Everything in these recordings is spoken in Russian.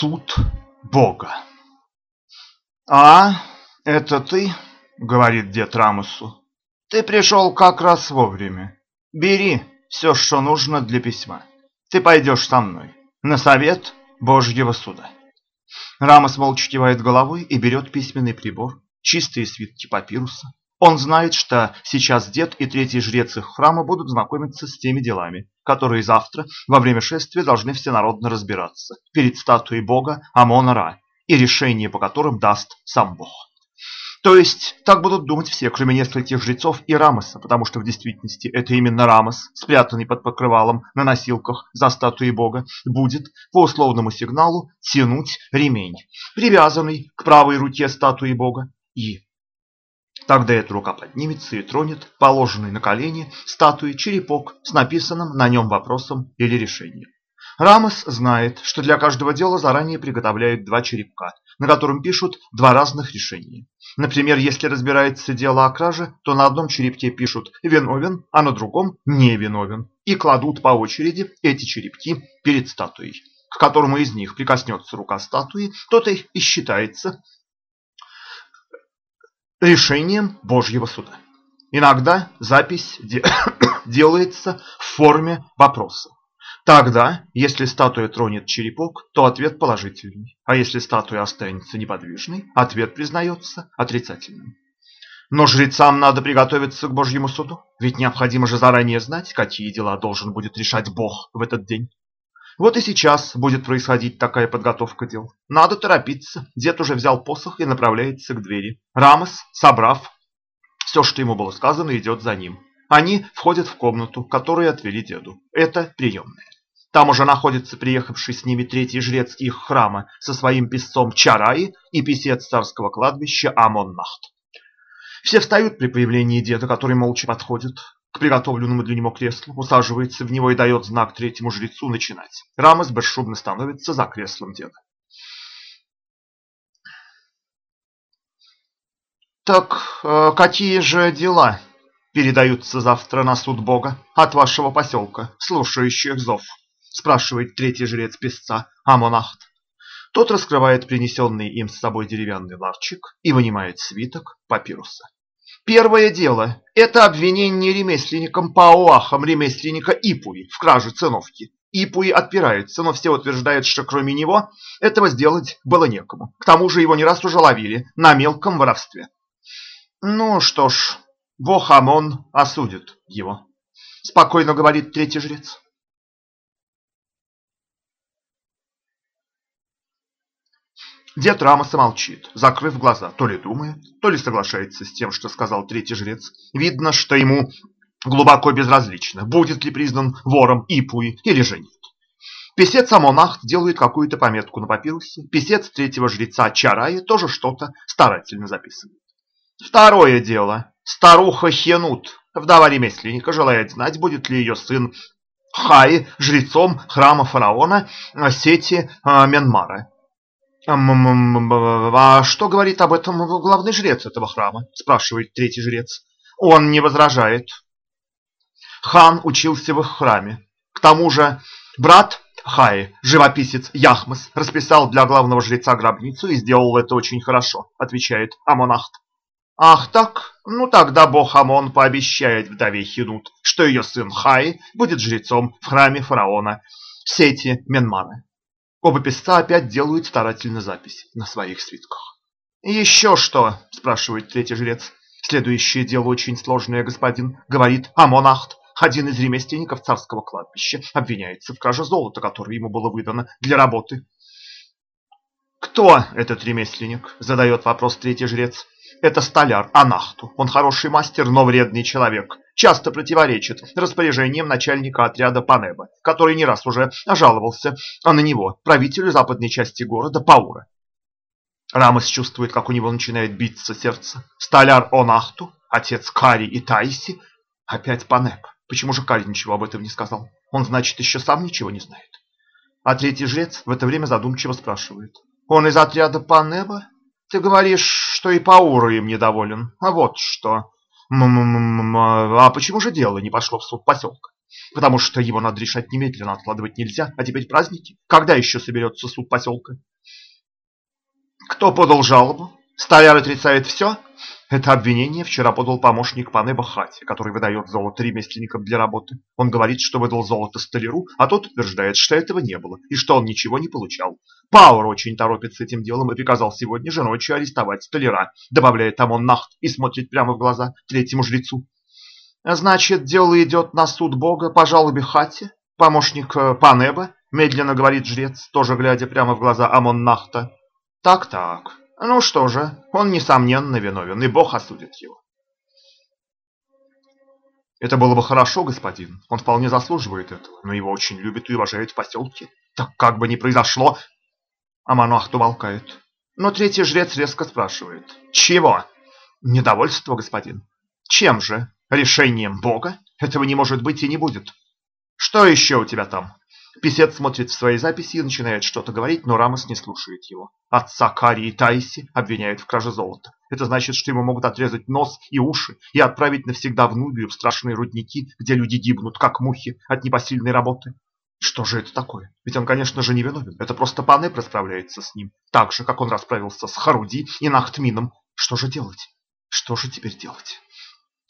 Суд Бога. «А, это ты?» — говорит дед Рамусу. «Ты пришел как раз вовремя. Бери все, что нужно для письма. Ты пойдешь со мной на совет Божьего суда». Рамос молча кивает головой и берет письменный прибор, чистые свитки папируса. Он знает, что сейчас дед и третий жрец их храма будут знакомиться с теми делами, которые завтра во время шествия должны всенародно разбираться перед статуей бога Амона-Ра и решение по которым даст сам бог. То есть, так будут думать все, кроме нескольких жрецов и Рамоса, потому что в действительности это именно Рамос, спрятанный под покрывалом на носилках за статуей бога, будет по условному сигналу тянуть ремень, привязанный к правой руке статуи бога, и Тогда эта рука поднимется и тронет положенный на колени статуи черепок с написанным на нем вопросом или решением. Рамос знает, что для каждого дела заранее приготовляют два черепка, на котором пишут два разных решения. Например, если разбирается дело о краже, то на одном черепке пишут «виновен», а на другом «не виновен» и кладут по очереди эти черепки перед статуей. К которому из них прикоснется рука статуи, тот и считается решением Божьего суда. Иногда запись де делается в форме вопроса. Тогда, если статуя тронет черепок, то ответ положительный, а если статуя останется неподвижной, ответ признается отрицательным. Но жрецам надо приготовиться к Божьему суду, ведь необходимо же заранее знать, какие дела должен будет решать Бог в этот день. Вот и сейчас будет происходить такая подготовка дел. Надо торопиться. Дед уже взял посох и направляется к двери. Рамос, собрав все, что ему было сказано, идет за ним. Они входят в комнату, которую отвели деду. Это приемная. Там уже находится приехавший с ними третий жрец их храма со своим писцом Чараи и писец царского кладбища Амон-Нахт. Все встают при появлении деда, который молча подходит к приготовленному для него креслу, усаживается в него и дает знак третьему жрецу начинать. Рамос бесшумно становится за креслом деда. «Так э, какие же дела передаются завтра на суд Бога от вашего поселка, слушающих зов?» спрашивает третий жрец песца Амонахт. Тот раскрывает принесенный им с собой деревянный ларчик и вынимает свиток папируса. Первое дело – это обвинение ремесленником Пауахом ремесленника Ипуи в краже циновки. Ипуи отпирается, но все утверждают, что кроме него этого сделать было некому. К тому же его не раз уже ловили на мелком воровстве. Ну что ж, бог Амон осудит его, спокойно говорит третий жрец. Дед Рамоса молчит, закрыв глаза, то ли думает, то ли соглашается с тем, что сказал третий жрец. Видно, что ему глубоко безразлично, будет ли признан вором Ипуи или же нет. Песец Амонахт делает какую-то пометку на папирусе, писец третьего жреца Чараи тоже что-то старательно записывает. Второе дело. Старуха Хенут, вдова ремесленника, желает знать, будет ли ее сын Хай жрецом храма фараона Сети а, Менмара. «А что говорит об этом главный жрец этого храма?» – спрашивает третий жрец. Он не возражает. Хан учился в их храме. К тому же брат Хаи, живописец Яхмас, расписал для главного жреца гробницу и сделал это очень хорошо, отвечает Амонахт. Ах так? Ну тогда бог Амон пообещает вдове Хинут, что ее сын Хай будет жрецом в храме фараона Сети Менмана. Оба писца опять делают старательно запись на своих свитках. «Еще что?» – спрашивает третий жрец. «Следующее дело очень сложное, господин», – говорит Амонахт. Один из ремесленников царского кладбища обвиняется в краже золота, которое ему было выдано для работы. «Кто этот ремесленник?» – задает вопрос третий жрец. Это столяр Анахту. Он хороший мастер, но вредный человек. Часто противоречит распоряжениям начальника отряда Панеба, который не раз уже жаловался на него, правителю западной части города Паура. Рамос чувствует, как у него начинает биться сердце. Столяр Онахту, отец Кари и Тайси, опять Панеб. Почему же Кари ничего об этом не сказал? Он, значит, еще сам ничего не знает. А третий жрец в это время задумчиво спрашивает. Он из отряда Панеба? Ты говоришь, что и Паура им недоволен. А вот что. М -м -м а почему же дело не пошло в суд поселка? Потому что его надо решать немедленно, откладывать нельзя. А теперь праздники. Когда еще соберется суд поселка? Кто подал жалобу? Столяр отрицает все? Это обвинение вчера подал помощник паны Бахати, который выдает золото ремесленникам для работы. Он говорит, что выдал золото столяру, а тот утверждает, что этого не было и что он ничего не получал. Пауэр очень торопится этим делом и приказал сегодня же ночью арестовать столяра, добавляет Амон Нахт и смотрит прямо в глаза третьему жрецу. Значит, дело идет на суд Бога по жалобе Хати? Помощник э, Панеба, медленно говорит жрец, тоже глядя прямо в глаза Амон Нахта. Так-так, ну что же, он несомненно виновен, и Бог осудит его. Это было бы хорошо, господин. Он вполне заслуживает этого, но его очень любят и уважают в поселке. Так как бы ни произошло... А монах умолкает. Но третий жрец резко спрашивает. Чего? Недовольство, господин. Чем же? Решением Бога? Этого не может быть и не будет. Что еще у тебя там? Писец смотрит в свои записи и начинает что-то говорить, но Рамос не слушает его. Отца Кари и Тайси обвиняют в краже золота. Это значит, что ему могут отрезать нос и уши и отправить навсегда в Нубию, в страшные рудники, где люди гибнут, как мухи, от непосильной работы. Что же это такое? Ведь он, конечно же, не виновен. Это просто Панеп расправляется с ним. Так же, как он расправился с Харуди и Нахтмином. Что же делать? Что же теперь делать?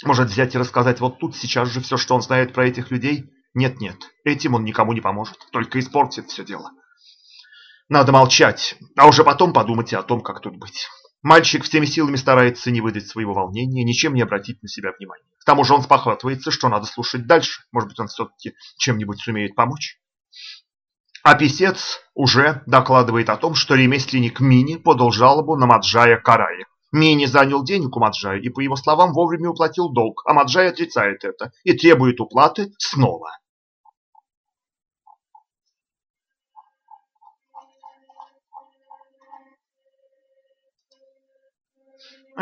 Может взять и рассказать вот тут сейчас же все, что он знает про этих людей? Нет-нет, этим он никому не поможет, только испортит все дело. Надо молчать, а уже потом подумать о том, как тут быть. Мальчик всеми силами старается не выдать своего волнения, ничем не обратить на себя внимания. К тому же он спохватывается, что надо слушать дальше. Может быть, он все-таки чем-нибудь сумеет помочь. А писец уже докладывает о том, что ремесленник Мини подал жалобу на Маджая Карая. Мини занял денег у Маджая и, по его словам, вовремя уплатил долг, а Маджай отрицает это и требует уплаты снова.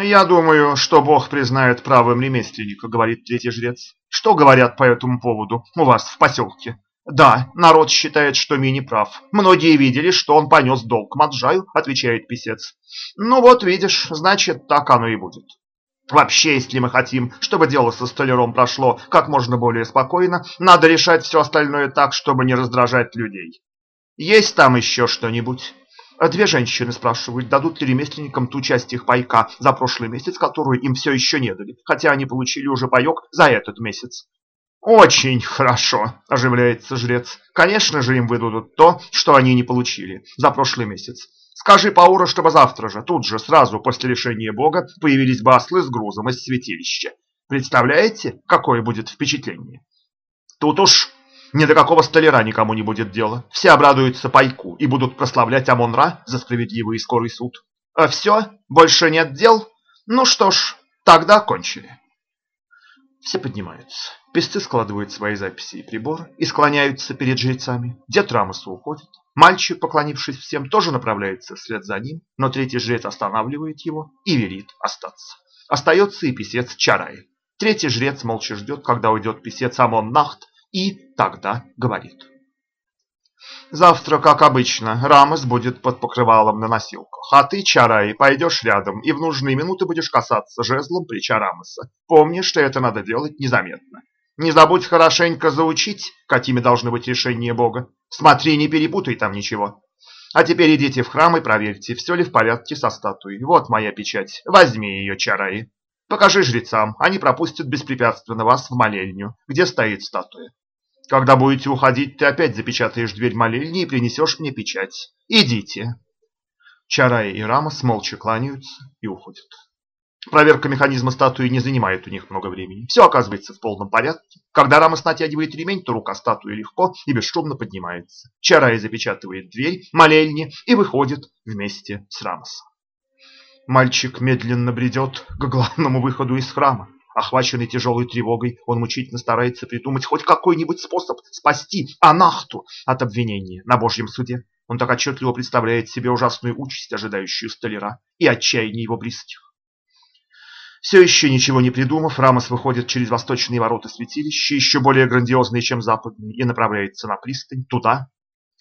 «Я думаю, что Бог признает правым ремесленника», — говорит третий жрец. «Что говорят по этому поводу у вас в поселке?» «Да, народ считает, что Мини прав. Многие видели, что он понес долг Маджаю», — отвечает писец. «Ну вот видишь, значит, так оно и будет». Вообще, если мы хотим, чтобы дело со столяром прошло как можно более спокойно, надо решать все остальное так, чтобы не раздражать людей. Есть там еще что-нибудь? Две женщины спрашивают, дадут ли ремесленникам ту часть их пайка за прошлый месяц, которую им все еще не дали, хотя они получили уже паек за этот месяц. «Очень хорошо», – оживляется жрец. «Конечно же им выдадут то, что они не получили за прошлый месяц. Скажи Паура, чтобы завтра же, тут же, сразу после решения Бога, появились баслы с грузом из святилища. Представляете, какое будет впечатление? Тут уж ни до какого столяра никому не будет дела. Все обрадуются пайку и будут прославлять Амон-Ра за справедливый и скорый суд. А все? Больше нет дел? Ну что ж, тогда кончили. Все поднимаются. Песцы складывают свои записи и приборы и склоняются перед жрецами. Дед Рамосу уходит. Мальчик, поклонившись всем, тоже направляется вслед за ним, но третий жрец останавливает его и велит остаться. Остается и писец Чарай. Третий жрец молча ждет, когда уйдет писец Амон Нахт, и тогда говорит. Завтра, как обычно, Рамос будет под покрывалом на носилках, а ты, Чарай, пойдешь рядом и в нужные минуты будешь касаться жезлом плеча Рамоса. Помни, что это надо делать незаметно. Не забудь хорошенько заучить, какими должны быть решения Бога. Смотри, не перепутай там ничего. А теперь идите в храм и проверьте, все ли в порядке со статуей. Вот моя печать. Возьми ее, Чараи. Покажи жрецам, они пропустят беспрепятственно вас в молельню, где стоит статуя. Когда будете уходить, ты опять запечатаешь дверь молельни и принесешь мне печать. Идите. Чарай и Рамос молча кланяются и уходят. Проверка механизма статуи не занимает у них много времени. Все оказывается в полном порядке. Когда Рамос натягивает ремень, то рука статуи легко и бесшумно поднимается. Чарай запечатывает дверь молельни и выходит вместе с Рамосом. Мальчик медленно бредет к главному выходу из храма. Охваченный тяжелой тревогой, он мучительно старается придумать хоть какой-нибудь способ спасти Анахту от обвинения на Божьем суде. Он так отчетливо представляет себе ужасную участь, ожидающую столяра, и отчаяние его близких. Все еще ничего не придумав, Рамос выходит через восточные ворота святилища, еще более грандиозные, чем западные, и направляется на пристань, туда,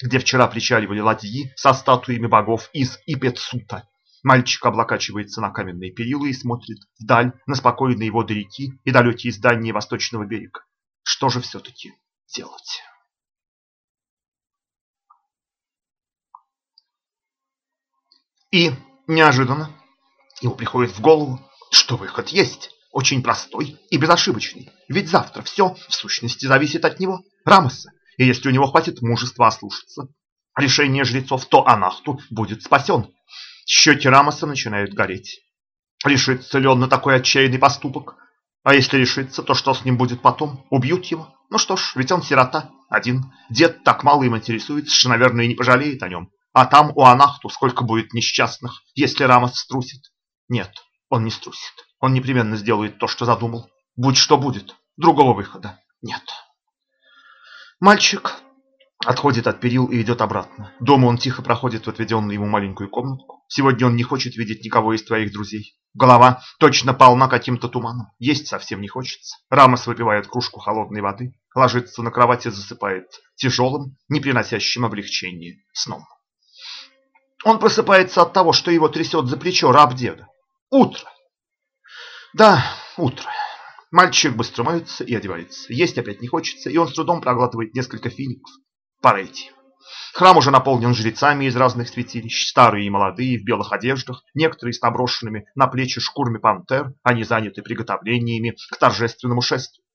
где вчера причаливали ладьи со статуями богов из Ипецута. Мальчик облокачивается на каменные перила и смотрит вдаль на спокойные воды реки и далекие здания восточного берега. Что же все-таки делать? И Неожиданно ему приходит в голову, что выход есть, очень простой и безошибочный. Ведь завтра все, в сущности, зависит от него, Рамоса. И если у него хватит мужества ослушаться решение жрецов, то Анахту будет спасен. Щеки Рамоса начинают гореть. Решится ли он на такой отчаянный поступок? А если решится, то что с ним будет потом? Убьют его? Ну что ж, ведь он сирота, один. Дед так мало им интересуется, что, наверное, и не пожалеет о нем. А там у Анахту сколько будет несчастных, если Рамос струсит. Нет, он не струсит. Он непременно сделает то, что задумал. Будь что будет, другого выхода нет. Мальчик отходит от перил и идет обратно. Дома он тихо проходит в отведенную ему маленькую комнатку. Сегодня он не хочет видеть никого из твоих друзей. Голова точно полна каким-то туманом. Есть совсем не хочется. Рамос выпивает кружку холодной воды, ложится на кровати и засыпает тяжелым, не приносящим облегчения сном. Он просыпается от того, что его трясет за плечо раб деда. Утро. Да, утро. Мальчик быстро моется и одевается. Есть опять не хочется, и он с трудом проглатывает несколько фиников. Пора идти. Храм уже наполнен жрецами из разных святилищ, старые и молодые, в белых одеждах, некоторые с наброшенными на плечи шкурами пантер, они заняты приготовлениями к торжественному шествию.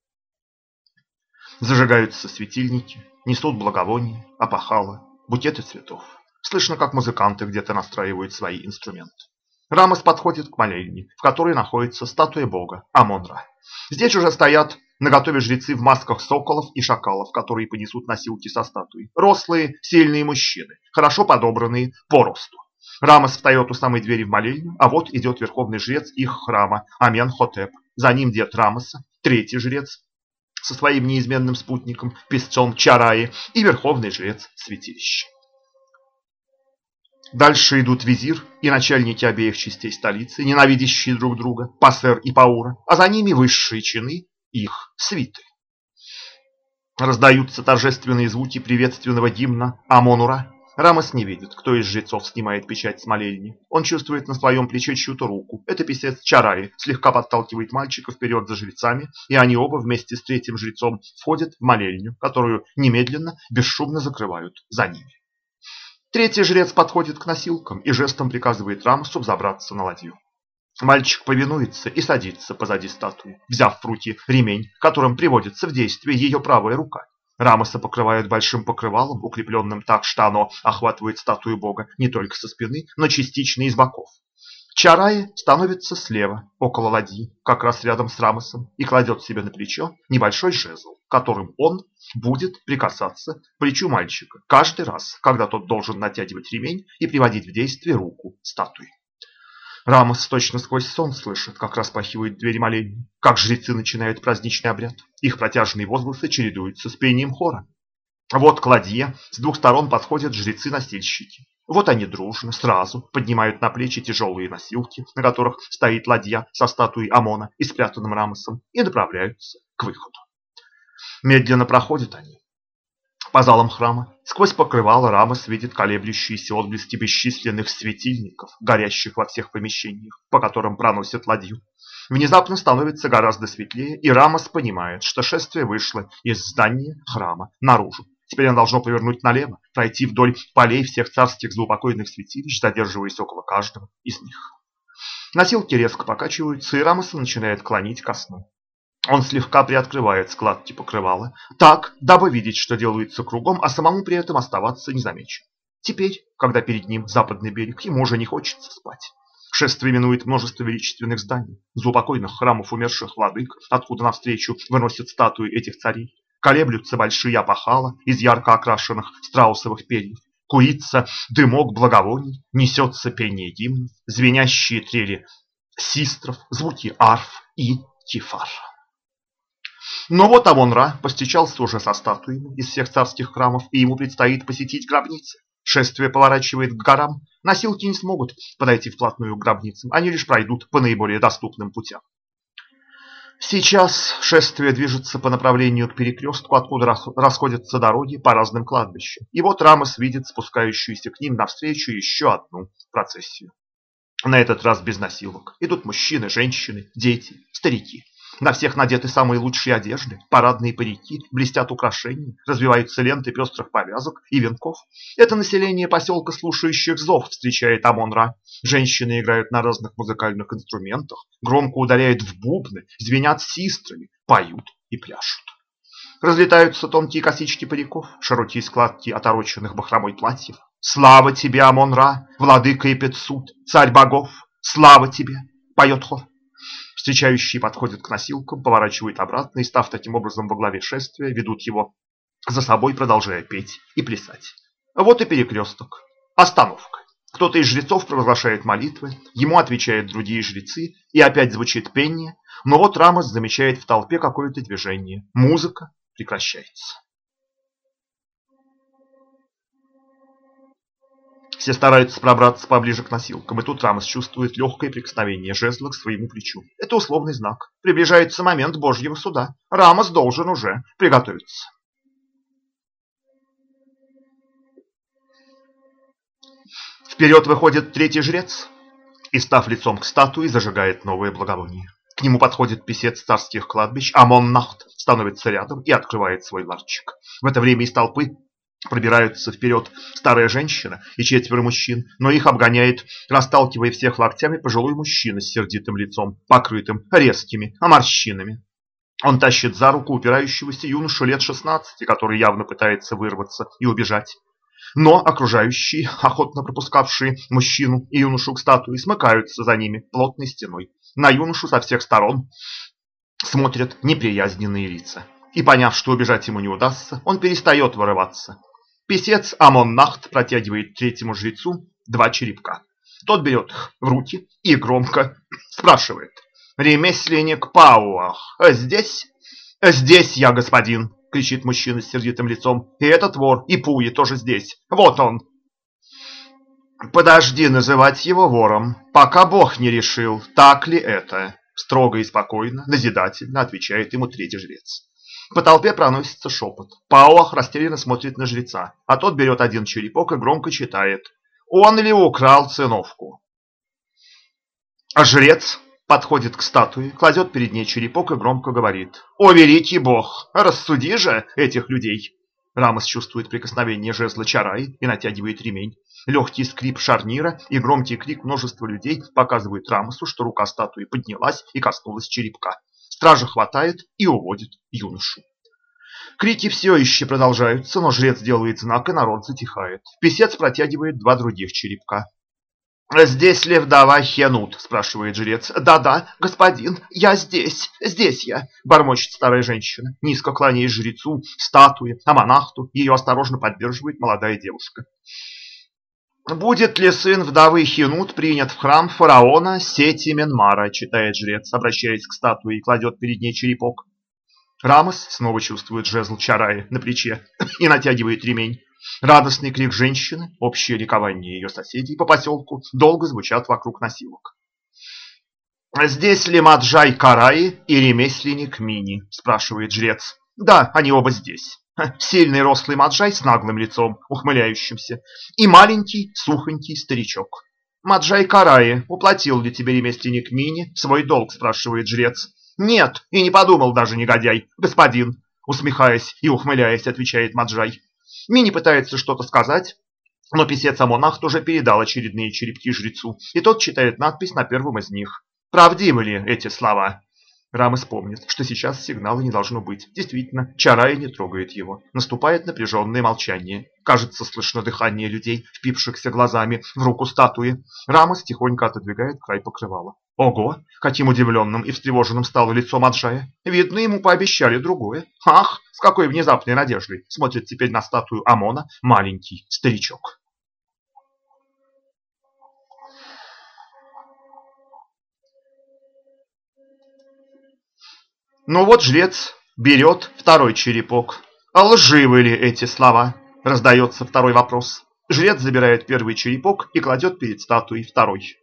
Зажигаются светильники, несут благовония, опахала, букеты цветов. Слышно, как музыканты где-то настраивают свои инструменты. Рамос подходит к молельне, в которой находится статуя бога Амон-Ра. Здесь уже стоят наготове жрецы в масках соколов и шакалов, которые понесут носилки со статуей. Рослые, сильные мужчины, хорошо подобранные по росту. Рамос встает у самой двери в молельню, а вот идет верховный жрец их храма Амен-Хотеп. За ним дед Рамоса, третий жрец со своим неизменным спутником, песцом Чараи и верховный жрец святилища. Дальше идут визир и начальники обеих частей столицы, ненавидящие друг друга, Пассер и Паура, а за ними высшие чины их свиты. Раздаются торжественные звуки приветственного гимна Амонура. Рамос не видит, кто из жрецов снимает печать с молельни. Он чувствует на своем плече чью-то руку. Это писец Чараи слегка подталкивает мальчика вперед за жрецами, и они оба вместе с третьим жрецом входят в молельню, которую немедленно, бесшумно закрывают за ними. Третий жрец подходит к носилкам и жестом приказывает Рамосу взобраться на ладью. Мальчик повинуется и садится позади статуи, взяв в руки ремень, которым приводится в действие ее правая рука. Рамоса покрывают большим покрывалом, укрепленным так, что оно охватывает статую бога не только со спины, но частично и с боков. Чарай становится слева, около ладьи, как раз рядом с Рамосом, и кладет себе на плечо небольшой жезл, которым он будет прикасаться к плечу мальчика каждый раз, когда тот должен натягивать ремень и приводить в действие руку статуи. Рамос точно сквозь сон слышит, как распахивают двери молельни, как жрецы начинают праздничный обряд. Их протяжные возгласы чередуются с пением хора. Вот к ладье с двух сторон подходят жрецы-носильщики. Вот они дружно, сразу поднимают на плечи тяжелые носилки, на которых стоит ладья со статуей Амона и спрятанным Рамосом, и направляются к выходу. Медленно проходят они. По залам храма сквозь покрывало Рамос видит колеблющиеся отблески бесчисленных светильников, горящих во всех помещениях, по которым проносят ладью. Внезапно становится гораздо светлее, и Рамос понимает, что шествие вышло из здания храма наружу. Теперь оно должно повернуть налево, пройти вдоль полей всех царских заупокойных святилищ, задерживаясь около каждого из них. Носилки резко покачиваются, и Рамоса начинает клонить ко сну. Он слегка приоткрывает складки покрывала, так, дабы видеть, что делается кругом, а самому при этом оставаться незамеченным. Теперь, когда перед ним западный берег, ему уже не хочется спать. Шествие минует множество величественных зданий, заупокойных храмов умерших владык, откуда навстречу выносят статуи этих царей. Колеблются большие опахала из ярко окрашенных страусовых перьев. Куится дымок благовоний, несется пение гимнов, звенящие трели систров, звуки арф и тифар. Но вот Амон-Ра постичался уже со статуями из всех царских храмов, и ему предстоит посетить гробницы. Шествие поворачивает к горам, носилки не смогут подойти вплотную к гробницам, они лишь пройдут по наиболее доступным путям. Сейчас шествие движется по направлению к перекрестку, откуда расходятся дороги по разным кладбищам. И вот Рамос видит спускающуюся к ним навстречу еще одну процессию. На этот раз без носилок. Идут мужчины, женщины, дети, старики. На всех надеты самые лучшие одежды, парадные парики, блестят украшения, развиваются ленты пестрых повязок и венков. Это население поселка слушающих зов встречает Амон-Ра. Женщины играют на разных музыкальных инструментах, громко ударяют в бубны, звенят систрами, поют и пляшут. Разлетаются тонкие косички париков, широкие складки отороченных бахромой платьев. Слава тебе, Амон-Ра, владыка и Петсуд, царь богов! Слава тебе! Поет хор. Встречающие подходят к носилкам, поворачивают обратно и, став таким образом во главе шествия, ведут его за собой, продолжая петь и плясать. Вот и перекресток. Остановка. Кто-то из жрецов провозглашает молитвы, ему отвечают другие жрецы, и опять звучит пение, но вот Рамос замечает в толпе какое-то движение. Музыка прекращается. Все стараются пробраться поближе к носилкам, и тут Рамос чувствует легкое прикосновение жезла к своему плечу. Это условный знак. Приближается момент Божьего суда. Рамос должен уже приготовиться. Вперед выходит третий жрец и, став лицом к статуе, зажигает новое благовоние. К нему подходит писец царских кладбищ Амон Нахт, становится рядом и открывает свой ларчик. В это время из толпы Пробираются вперед старая женщина и четверо мужчин, но их обгоняет, расталкивая всех локтями, пожилой мужчина с сердитым лицом, покрытым резкими морщинами. Он тащит за руку упирающегося юношу лет 16, который явно пытается вырваться и убежать. Но окружающие, охотно пропускавшие мужчину и юношу к статуе, смыкаются за ними плотной стеной. На юношу со всех сторон смотрят неприязненные лица. И поняв, что убежать ему не удастся, он перестает вырываться. Песец Амон-Нахт протягивает третьему жрецу два черепка. Тот берет их в руки и громко спрашивает. «Ремесленник Пауах здесь?» «Здесь я, господин!» – кричит мужчина с сердитым лицом. «И этот вор, и Пуи тоже здесь. Вот он!» «Подожди называть его вором, пока Бог не решил, так ли это?» Строго и спокойно, назидательно отвечает ему третий жрец. По толпе проносится шепот. Пауах растерянно смотрит на жреца, а тот берет один черепок и громко читает. Он ли украл циновку? А жрец подходит к статуе, кладет перед ней черепок и громко говорит. «О, великий бог, рассуди же этих людей!» Рамос чувствует прикосновение жезла Чарай и натягивает ремень. Легкий скрип шарнира и громкий крик множества людей показывают Рамосу, что рука статуи поднялась и коснулась черепка. Стража хватает и уводит юношу. Крики все еще продолжаются, но жрец делает знак, и народ затихает. Песец протягивает два других черепка. «Здесь ли вдова Хенут?» – спрашивает жрец. «Да-да, господин, я здесь, здесь я», – бормочет старая женщина, низко кланяясь жрецу, статуе, а монахту. Ее осторожно поддерживает молодая девушка. «Будет ли сын вдовы Хинут принят в храм фараона Сети Менмара?» – читает жрец, обращаясь к статуе и кладет перед ней черепок. Рамос снова чувствует жезл Чараи на плече и натягивает ремень. Радостный крик женщины, общее ликование ее соседей по поселку долго звучат вокруг носилок. «Здесь ли Маджай Караи и ремесленник Мини?» – спрашивает жрец. «Да, они оба здесь». Сильный рослый маджай с наглым лицом, ухмыляющимся, и маленький, сухонький старичок. «Маджай Караи, уплатил ли тебе ремесленник Мини свой долг?» – спрашивает жрец. «Нет, и не подумал даже, негодяй, господин!» Усмехаясь и ухмыляясь, отвечает Маджай. Мини пытается что-то сказать, но писец Амонах тоже передал очередные черепки жрецу, и тот читает надпись на первом из них. Правдивы ли эти слова? Рамос помнит, что сейчас сигнала не должно быть. Действительно, Чарай не трогает его. Наступает напряженное молчание. Кажется, слышно дыхание людей, впившихся глазами в руку статуи. Рамос тихонько отодвигает край покрывала. Ого, каким удивленным и встревоженным стало лицо Маджая. Видно, ему пообещали другое. Ах, с какой внезапной надеждой смотрит теперь на статую Амона маленький старичок. Ну вот жрец берет второй черепок. А лживы ли эти слова? Раздается второй вопрос. Жрец забирает первый черепок и кладет перед статуей второй.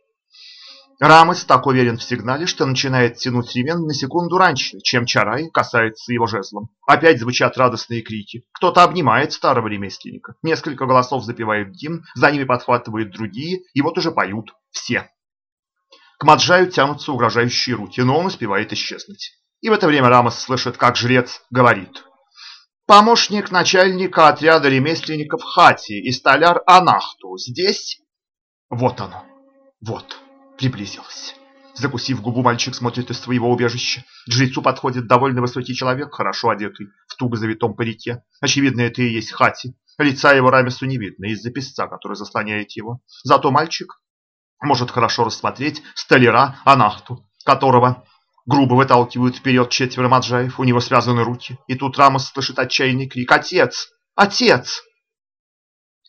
Рамос так уверен в сигнале, что начинает тянуть ремень на секунду раньше, чем Чарай касается его жезлом. Опять звучат радостные крики. Кто-то обнимает старого ремесленника. Несколько голосов запевают гимн, за ними подхватывают другие, и вот уже поют все. К Маджаю тянутся угрожающие руки, но он успевает исчезнуть. И в это время Рамос слышит, как жрец говорит. Помощник начальника отряда ремесленников Хати и столяр Анахту здесь? Вот оно, вот, приблизилось. Закусив губу, мальчик смотрит из своего убежища. К жрецу подходит довольно высокий человек, хорошо одетый, в туго завитом парике. Очевидно, это и есть Хати. Лица его Рамесу не видно из-за песца, который заслоняет его. Зато мальчик может хорошо рассмотреть столяра Анахту, которого грубо выталкивают вперед четверо маджаев, у него связаны руки. И тут Рамос слышит отчаянный крик «Отец! Отец!»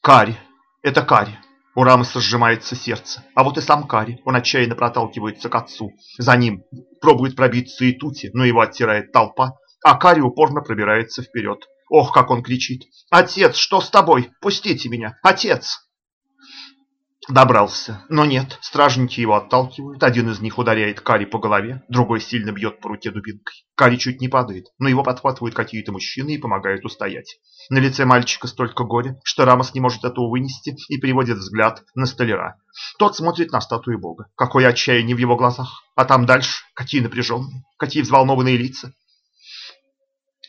Кари. Это Кари. У Рамоса сжимается сердце. А вот и сам Кари. Он отчаянно проталкивается к отцу. За ним пробует пробиться и Тути, но его оттирает толпа. А Кари упорно пробирается вперед. Ох, как он кричит. «Отец, что с тобой? Пустите меня! Отец!» Добрался, но нет, стражники его отталкивают, один из них ударяет Кари по голове, другой сильно бьет по руке дубинкой. Кари чуть не падает, но его подхватывают какие-то мужчины и помогают устоять. На лице мальчика столько горя, что Рамос не может этого вынести и переводит взгляд на столяра. Тот смотрит на статую бога. Какое отчаяние в его глазах. А там дальше какие напряженные, какие взволнованные лица.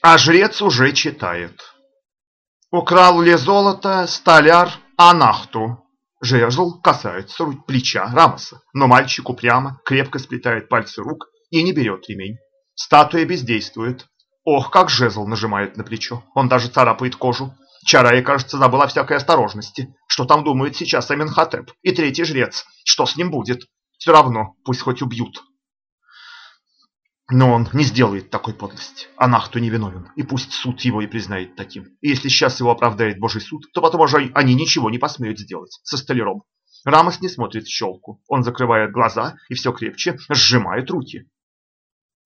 А жрец уже читает. Украл ли золото столяр Анахту, Жезл касается плеча Рамоса, но мальчик упрямо, крепко сплетает пальцы рук и не берет ремень. Статуя бездействует. Ох, как жезл нажимает на плечо. Он даже царапает кожу. Чарая, кажется, забыла всякой осторожности. Что там думает сейчас Аменхотеп и третий жрец? Что с ним будет? Все равно, пусть хоть убьют. Но он не сделает такой подлости. Анахту невиновен, и пусть суд его и признает таким. И если сейчас его оправдает Божий суд, то потом уже они ничего не посмеют сделать со столяром. Рамос не смотрит в щелку. Он закрывает глаза и все крепче сжимает руки.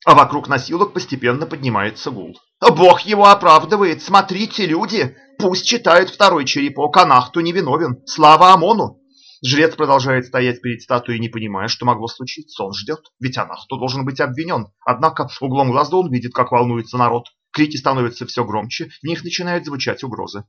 А вокруг носилок постепенно поднимается гул. Бог его оправдывает. Смотрите, люди, пусть читают второй черепок. Анахту невиновен. Слава Амону. Жрец продолжает стоять перед статуей, не понимая, что могло случиться. Он ждет, ведь она кто должен быть обвинен. Однако углом глаза он видит, как волнуется народ. Крики становятся все громче, в них начинают звучать угрозы.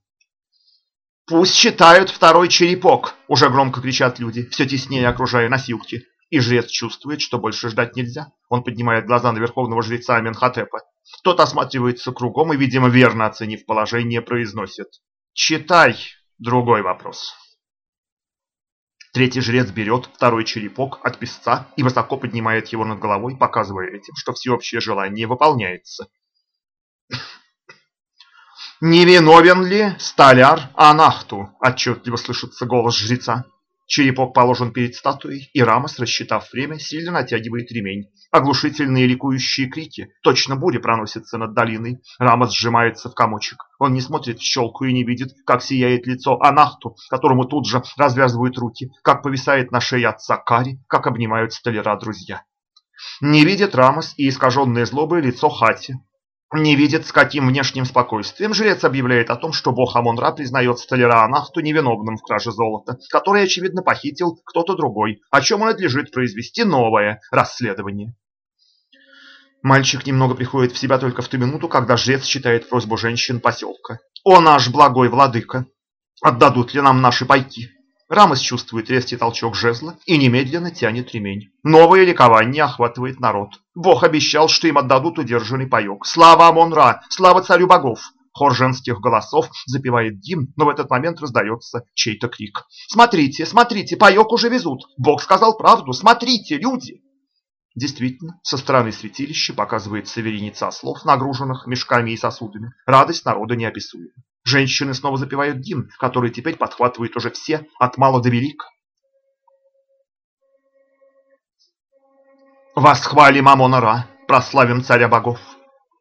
«Пусть считают второй черепок!» – уже громко кричат люди, все теснее окружая носилки. И жрец чувствует, что больше ждать нельзя. Он поднимает глаза на верховного жреца Аменхотепа. Тот осматривается кругом и, видимо, верно оценив положение, произносит «Читай!» Другой вопрос. Третий жрец берет второй черепок от песца и высоко поднимает его над головой, показывая этим, что всеобщее желание выполняется. «Невиновен ли столяр Анахту?» – отчетливо слышится голос жреца. Черепок положен перед статуей, и Рамос, рассчитав время, сильно натягивает ремень. Оглушительные ликующие крики, точно буря проносятся над долиной. Рамос сжимается в комочек. Он не смотрит в щелку и не видит, как сияет лицо Анахту, которому тут же развязывают руки, как повисает на шее отца Кари, как обнимают столяра друзья. Не видит Рамос и искаженное злобой лицо Хати, не видит, с каким внешним спокойствием жрец объявляет о том, что бог Амон-Ра признает столяра Анахту невиновным в краже золота, который, очевидно, похитил кто-то другой, о чем он надлежит произвести новое расследование. Мальчик немного приходит в себя только в ту минуту, когда жрец читает просьбу женщин поселка. «О наш благой владыка! Отдадут ли нам наши пайки?» Рамос чувствует резкий толчок жезла и немедленно тянет ремень. Новое ликование охватывает народ. Бог обещал, что им отдадут удержанный паек. Слава Амон-Ра! Слава царю богов! Хор женских голосов запевает гимн, но в этот момент раздается чей-то крик. «Смотрите, смотрите, паек уже везут! Бог сказал правду! Смотрите, люди!» Действительно, со стороны святилища показывается вереница слов, нагруженных мешками и сосудами. Радость народа неописуема. Женщины снова запевают гимн, который теперь подхватывают уже все, от мала до велика. Восхвалим Амона-Ра, прославим царя богов,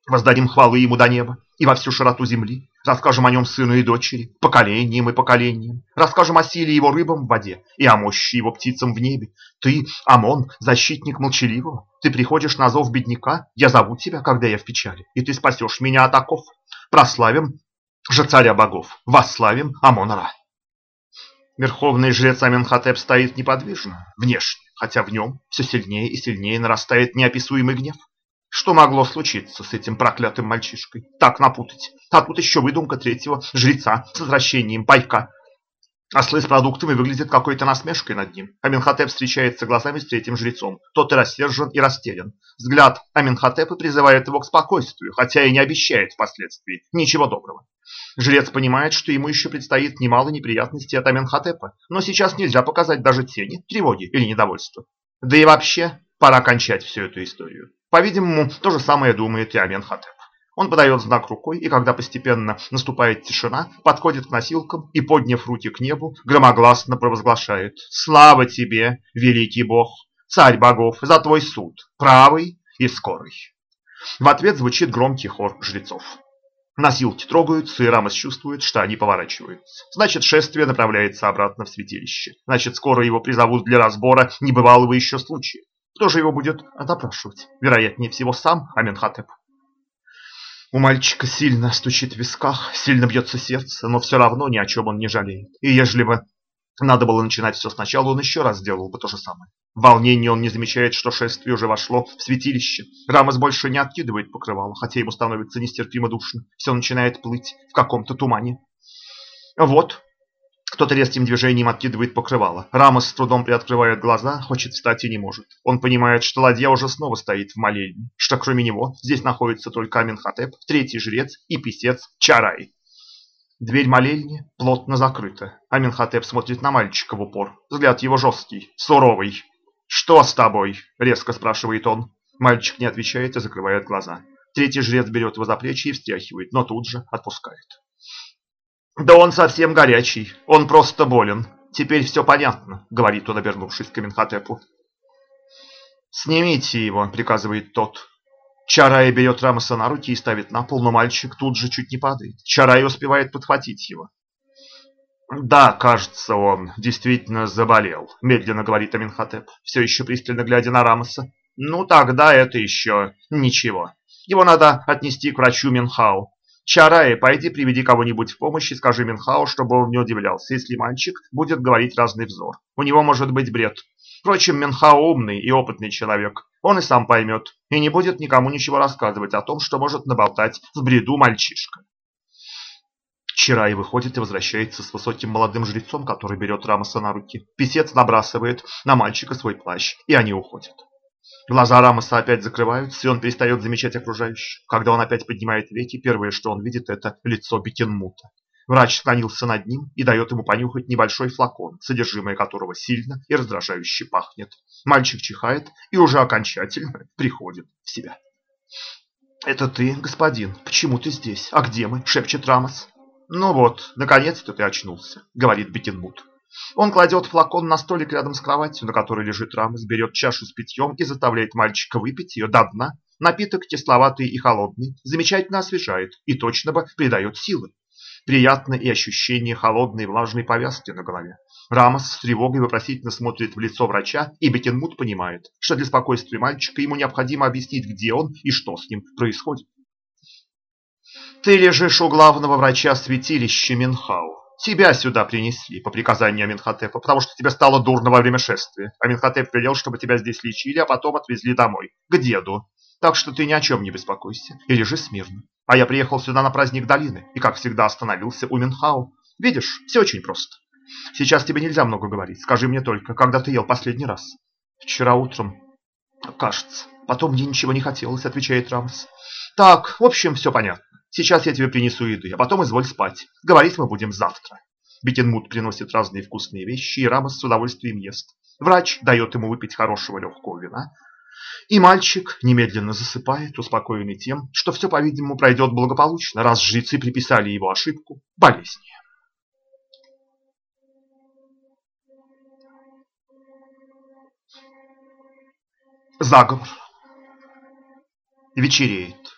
воздадим хвалы ему до неба и во всю широту земли, расскажем о нем сыну и дочери, поколениям и поколениям, расскажем о силе его рыбам в воде и о мощи его птицам в небе. Ты, Амон, защитник молчаливого, ты приходишь на зов бедняка, я зову тебя, когда я в печали, и ты спасешь меня от оков. Прославим же царя богов, восславим Амон-Ра. Верховный жрец Аменхотеп стоит неподвижно, внешне, хотя в нем все сильнее и сильнее нарастает неописуемый гнев. Что могло случиться с этим проклятым мальчишкой? Так напутать. А тут еще выдумка третьего жреца с возвращением пайка. Ослы с продуктами выглядят какой-то насмешкой над ним. Аминхотеп встречается глазами с третьим жрецом. Тот и рассержен, и растерян. Взгляд Аминхотепа призывает его к спокойствию, хотя и не обещает впоследствии ничего доброго. Жрец понимает, что ему еще предстоит немало неприятностей от Аменхотепа, но сейчас нельзя показать даже тени, тревоги или недовольства. Да и вообще, пора кончать всю эту историю. По-видимому, то же самое думает и Аменхотеп. Он подает знак рукой, и когда постепенно наступает тишина, подходит к носилкам и, подняв руки к небу, громогласно провозглашает «Слава тебе, великий Бог, царь богов, за твой суд, правый и скорый!» В ответ звучит громкий хор жрецов. Носилки трогаются, и Рамос чувствует, что они поворачиваются. Значит, шествие направляется обратно в святилище. Значит, скоро его призовут для разбора небывалого еще случая. Кто же его будет допрашивать? Вероятнее всего, сам Аменхотеп. У мальчика сильно стучит в висках, сильно бьется сердце, но все равно ни о чем он не жалеет. И ежели бы надо было начинать все сначала, он еще раз сделал бы то же самое. В волнении он не замечает, что шествие уже вошло в святилище. Рамос больше не откидывает покрывало, хотя ему становится нестерпимо душно. Все начинает плыть в каком-то тумане. Вот, кто-то резким движением откидывает покрывало. Рамос с трудом приоткрывает глаза, хочет встать и не может. Он понимает, что ладья уже снова стоит в молельне, что кроме него здесь находится только Аменхотеп, третий жрец и писец Чарай. Дверь молельни плотно закрыта. Аменхотеп смотрит на мальчика в упор. Взгляд его жесткий, суровый. «Что с тобой?» – резко спрашивает он. Мальчик не отвечает и закрывает глаза. Третий жрец берет его за плечи и встряхивает, но тут же отпускает. «Да он совсем горячий, он просто болен. Теперь все понятно», — говорит он, обернувшись к Аминхотепу. «Снимите его», — приказывает тот. Чарай берет Рамоса на руки и ставит на пол, но мальчик тут же чуть не падает. Чарай успевает подхватить его. «Да, кажется, он действительно заболел», — медленно говорит Аминхотеп, все еще пристально глядя на Рамоса. «Ну, тогда это еще ничего. Его надо отнести к врачу Минхау. Чарай, пойди приведи кого-нибудь в помощь и скажи Минхау, чтобы он не удивлялся, если мальчик будет говорить разный взор. У него может быть бред. Впрочем, Минхао умный и опытный человек. Он и сам поймет, и не будет никому ничего рассказывать о том, что может наболтать в бреду мальчишка. Чарай выходит и возвращается с высоким молодым жрецом, который берет Рамоса на руки. Песец набрасывает на мальчика свой плащ, и они уходят. Глаза Рамоса опять закрываются, и он перестает замечать окружающих. Когда он опять поднимает веки, первое, что он видит, это лицо Бекенмута. Врач склонился над ним и дает ему понюхать небольшой флакон, содержимое которого сильно и раздражающе пахнет. Мальчик чихает и уже окончательно приходит в себя. «Это ты, господин? Почему ты здесь? А где мы?» – шепчет Рамос. «Ну вот, наконец-то ты очнулся», – говорит Бекенмут. Он кладет флакон на столик рядом с кроватью, на которой лежит Рамос, берет чашу с питьем и заставляет мальчика выпить ее до дна. Напиток кисловатый и холодный, замечательно освежает и точно бы придает силы. Приятно и ощущение холодной влажной повязки на голове. Рамос с тревогой вопросительно смотрит в лицо врача, и Бекенмут понимает, что для спокойствия мальчика ему необходимо объяснить, где он и что с ним происходит. «Ты лежишь у главного врача святилища Минхау. Тебя сюда принесли по приказанию Аминхотепа, потому что тебе стало дурно во время шествия. Аминхотеп велел, чтобы тебя здесь лечили, а потом отвезли домой, к деду. Так что ты ни о чем не беспокойся и лежи смирно. А я приехал сюда на праздник долины и, как всегда, остановился у Минхау. Видишь, все очень просто. Сейчас тебе нельзя много говорить. Скажи мне только, когда ты ел последний раз? Вчера утром, кажется. Потом мне ничего не хотелось, отвечает Рамос. Так, в общем, все понятно. Сейчас я тебе принесу еды, а потом изволь спать. Говорить мы будем завтра. Битенмут приносит разные вкусные вещи, и Рамос с удовольствием ест. Врач дает ему выпить хорошего легкого вина. И мальчик немедленно засыпает, успокоенный тем, что все, по-видимому, пройдет благополучно, раз жрецы приписали его ошибку болезни. Заговор. Вечереет.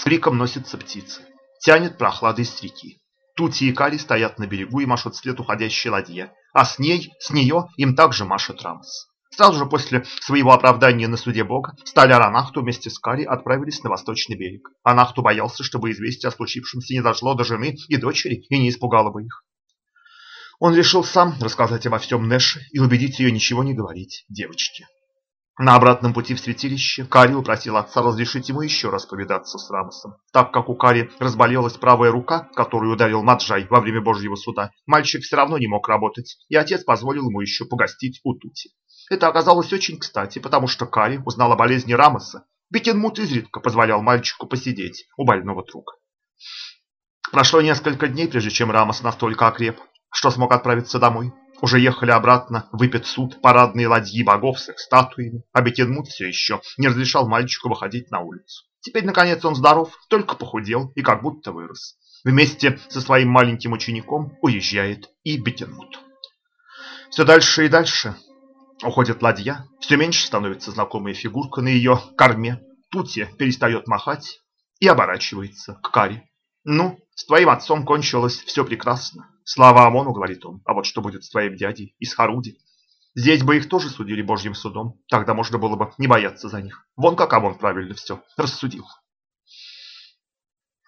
С криком носятся птицы. Тянет прохладой с реки. Тути и Кари стоят на берегу и машут вслед уходящей ладье. А с ней, с нее им также машет Рамос. Сразу же после своего оправдания на суде Бога Сталяр Анахту вместе с Кари отправились на восточный берег. Анахту боялся, чтобы известие о случившемся не дошло до жены и дочери и не испугало бы их. Он решил сам рассказать обо всем Нэше и убедить ее ничего не говорить девочке. На обратном пути в святилище Кари упросил отца разрешить ему еще раз повидаться с Рамосом. Так как у Кари разболелась правая рука, которую ударил Маджай во время Божьего суда, мальчик все равно не мог работать, и отец позволил ему еще погостить у Тути. Это оказалось очень кстати, потому что Кари узнал о болезни Рамоса. Бекенмут изредка позволял мальчику посидеть у больного друга. Прошло несколько дней, прежде чем Рамос настолько окреп, что смог отправиться домой. Уже ехали обратно в Ипецуд парадные ладьи богов с их статуями, а Бекенмут все еще не разрешал мальчику выходить на улицу. Теперь, наконец, он здоров, только похудел и как будто вырос. Вместе со своим маленьким учеником уезжает и Бекенмут. Все дальше и дальше уходит ладья, все меньше становится знакомая фигурка на ее корме. Тути перестает махать и оборачивается к Каре. «Ну, с твоим отцом кончилось все прекрасно. Слава Амону, говорит он, а вот что будет с твоим дядей из Харуди? Здесь бы их тоже судили Божьим судом, тогда можно было бы не бояться за них. Вон как Амон правильно все рассудил.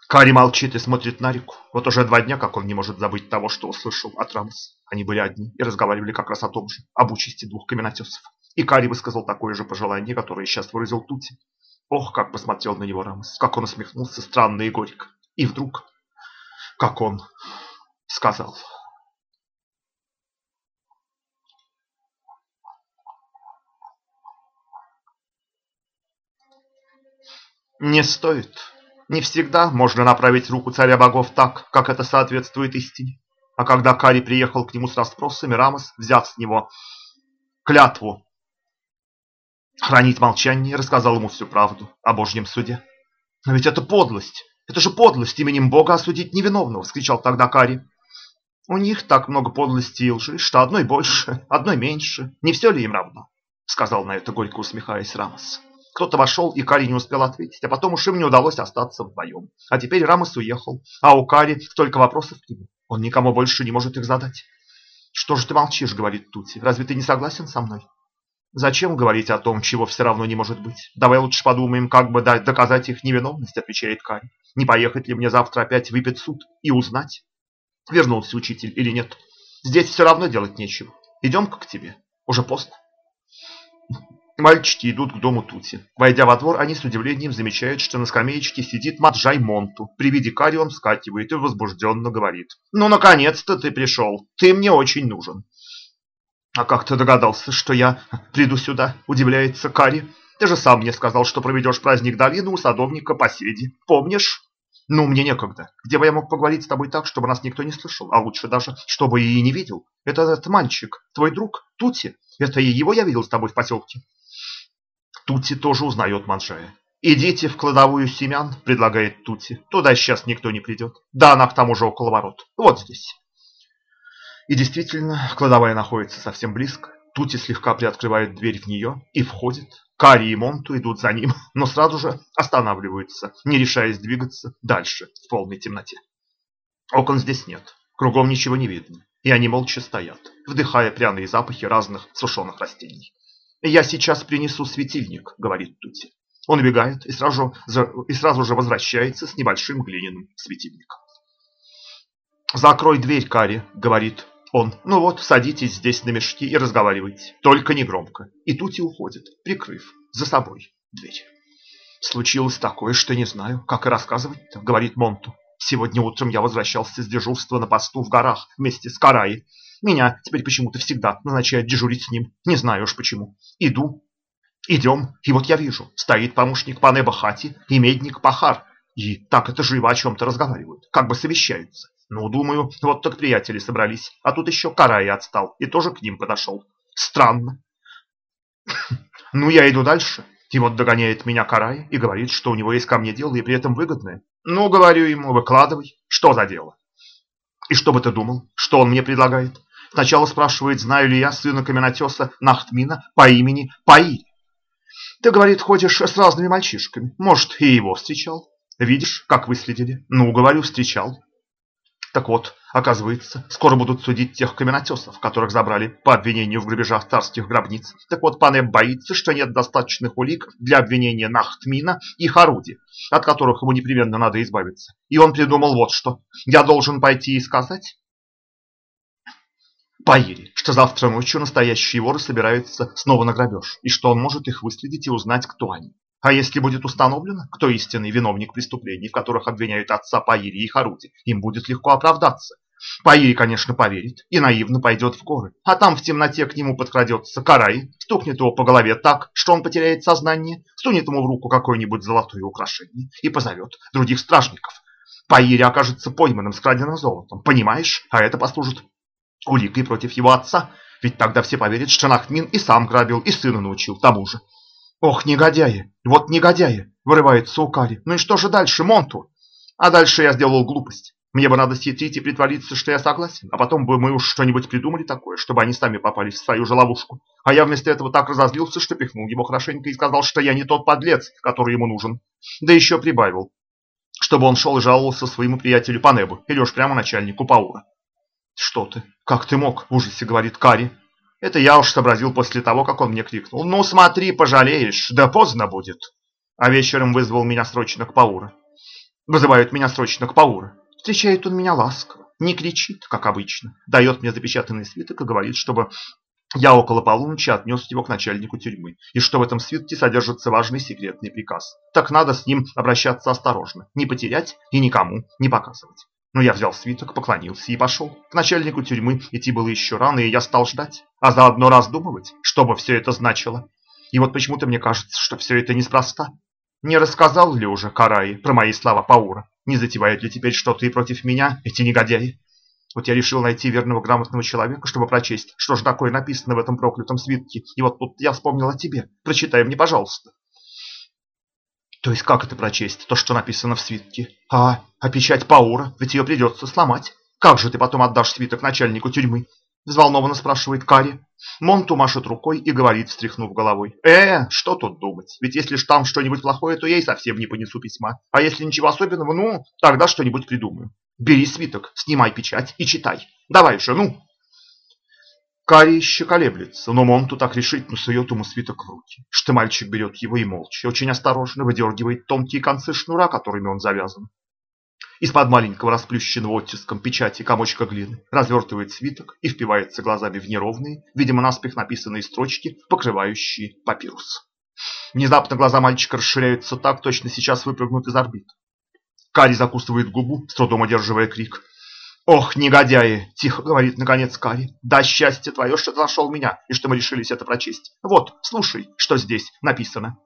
Кари молчит и смотрит на реку. Вот уже два дня, как он не может забыть того, что услышал от Рамоса. Они были одни и разговаривали как раз о том же, об участи двух каменотесов. И Кари высказал такое же пожелание, которое сейчас выразил Тути. Ох, как посмотрел на него Рамос, как он усмехнулся странно и горько. И вдруг, как он сказал. Не стоит. Не всегда можно направить руку царя богов так, как это соответствует истине. А когда Кари приехал к нему с расспросами, Рамос, взяв с него клятву хранить молчание, рассказал ему всю правду о Божьем суде. Но ведь это подлость! Это же подлость именем Бога осудить невиновного! – вскричал тогда Кари. У них так много подлости и лжи, что одной больше, одной меньше. Не все ли им равно? Сказал на это горько усмехаясь Рамос. Кто-то вошел, и Кари не успел ответить, а потом уж им не удалось остаться вдвоем. А теперь Рамос уехал, а у Кари столько вопросов к нему. Он никому больше не может их задать. «Что же ты молчишь?» — говорит Тути. «Разве ты не согласен со мной?» «Зачем говорить о том, чего все равно не может быть? Давай лучше подумаем, как бы доказать их невиновность», — отвечает Кари. «Не поехать ли мне завтра опять выпить суд и узнать, вернулся учитель или нет. Здесь все равно делать нечего. Идем-ка к тебе. Уже поздно. Мальчики идут к дому Тути. Войдя во двор, они с удивлением замечают, что на скамеечке сидит Маджай Монту. При виде Кари он вскакивает и возбужденно говорит. «Ну, наконец-то ты пришел. Ты мне очень нужен». «А как ты догадался, что я приду сюда?» – удивляется Кари. «Ты же сам мне сказал, что проведешь праздник долины у садовника Поседи. Помнишь?» Ну, мне некогда. Где бы я мог поговорить с тобой так, чтобы нас никто не слышал, а лучше даже, чтобы и не видел? Это этот мальчик, твой друг, Тути. Это и его я видел с тобой в поселке. Тути тоже узнает Манжая. «Идите в кладовую семян», — предлагает Тути. «Туда сейчас никто не придет. Да, она к тому же около ворот. Вот здесь». И действительно, кладовая находится совсем близко. Тути слегка приоткрывает дверь в нее и входит. Кари и Монту идут за ним, но сразу же останавливаются, не решаясь двигаться дальше в полной темноте. Окон здесь нет, кругом ничего не видно, и они молча стоят, вдыхая пряные запахи разных сушеных растений. «Я сейчас принесу светильник», — говорит Тути. Он убегает и сразу, и сразу же возвращается с небольшим глиняным светильником. «Закрой дверь, Кари», — говорит он, ну вот, садитесь здесь на мешки и разговаривайте, только не громко. И Тути уходит, прикрыв за собой дверь. Случилось такое, что не знаю, как и рассказывать-то, говорит Монту. Сегодня утром я возвращался с дежурства на посту в горах вместе с Караи. Меня теперь почему-то всегда назначают дежурить с ним. Не знаю уж почему. Иду. Идем. И вот я вижу, стоит помощник Панеба Хати и медник Пахар. И так это живо о чем-то разговаривают, как бы совещаются. Ну, думаю, вот так приятели собрались. А тут еще Карай отстал и тоже к ним подошел. Странно. Ну, я иду дальше. И вот догоняет меня Карай и говорит, что у него есть ко мне дело и при этом выгодное. Ну, говорю ему, выкладывай. Что за дело? И что бы ты думал? Что он мне предлагает? Сначала спрашивает, знаю ли я сына каменотеса Нахтмина по имени Паиль. Ты, говорит, ходишь с разными мальчишками. Может, и его встречал. Видишь, как выследили? Ну, говорю, встречал. Так вот, оказывается, скоро будут судить тех каменотесов, которых забрали по обвинению в грабежах царских гробниц. Так вот, Панеб боится, что нет достаточных улик для обвинения Нахтмина и Харуди, от которых ему непременно надо избавиться. И он придумал вот что. Я должен пойти и сказать, Паири, что завтра ночью настоящие воры собираются снова на грабеж, и что он может их выследить и узнать, кто они. А если будет установлено, кто истинный виновник преступлений, в которых обвиняют отца Паири и Харуди, им будет легко оправдаться. Паири, конечно, поверит и наивно пойдет в горы, а там в темноте к нему подкрадется Карай, стукнет его по голове так, что он потеряет сознание, сунет ему в руку какое-нибудь золотое украшение и позовет других стражников. Паири окажется пойманным с краденым золотом, понимаешь? А это послужит уликой против его отца, ведь тогда все поверят, что Нахмин и сам грабил, и сына научил тому же. Ох, негодяи, вот негодяи, вырывается у Кари. Ну и что же дальше, Монту? А дальше я сделал глупость. Мне бы надо сидеть и притвориться, что я согласен, а потом бы мы уж что-нибудь придумали такое, чтобы они сами попались в свою же ловушку. А я вместо этого так разозлился, что пихнул его хорошенько и сказал, что я не тот подлец, который ему нужен. Да еще прибавил, чтобы он шел и жаловался своему приятелю по небу, или уж прямо начальнику Паура. «Что ты? Как ты мог?» – в ужасе говорит Кари. Это я уж сообразил после того, как он мне крикнул. «Ну смотри, пожалеешь, да поздно будет!» А вечером вызвал меня срочно к Паура. Вызывают меня срочно к Паура. Встречает он меня ласково, не кричит, как обычно. Дает мне запечатанный свиток и говорит, чтобы я около полуночи отнес его к начальнику тюрьмы, и что в этом свитке содержится важный секретный приказ. Так надо с ним обращаться осторожно, не потерять и никому не показывать. Но я взял свиток, поклонился и пошел. К начальнику тюрьмы идти было еще рано, и я стал ждать, а заодно раздумывать, что бы все это значило. И вот почему-то мне кажется, что все это неспроста. Не рассказал ли уже Караи про мои слова Паура? Не затевают ли теперь что-то и против меня, эти негодяи? Вот я решил найти верного грамотного человека, чтобы прочесть, что же такое написано в этом проклятом свитке. И вот тут я вспомнил о тебе. Прочитай мне, пожалуйста. То есть как это прочесть, то, что написано в свитке? А, а печать Паура, ведь ее придется сломать. Как же ты потом отдашь свиток начальнику тюрьмы? Взволнованно спрашивает Кари. Монту машет рукой и говорит, встряхнув головой. Э, что тут думать? Ведь если ж там что-нибудь плохое, то я и совсем не понесу письма. А если ничего особенного, ну, тогда что-нибудь придумаю. Бери свиток, снимай печать и читай. Давай же, ну. Кари еще колеблется, но Монту так решительно сует ему свиток в руки, что мальчик берет его и молча, очень осторожно выдергивает тонкие концы шнура, которыми он завязан. Из-под маленького расплющенного оттиском печати комочка глины развертывает свиток и впивается глазами в неровные, видимо, наспех написанные строчки, покрывающие папирус. Внезапно глаза мальчика расширяются так, точно сейчас выпрыгнут из орбит. Кари закусывает губу, с трудом одерживая крик. «Ох, негодяи!» – тихо говорит наконец Кари. «Да счастье твое, что ты нашел меня, и что мы решились это прочесть. Вот, слушай, что здесь написано.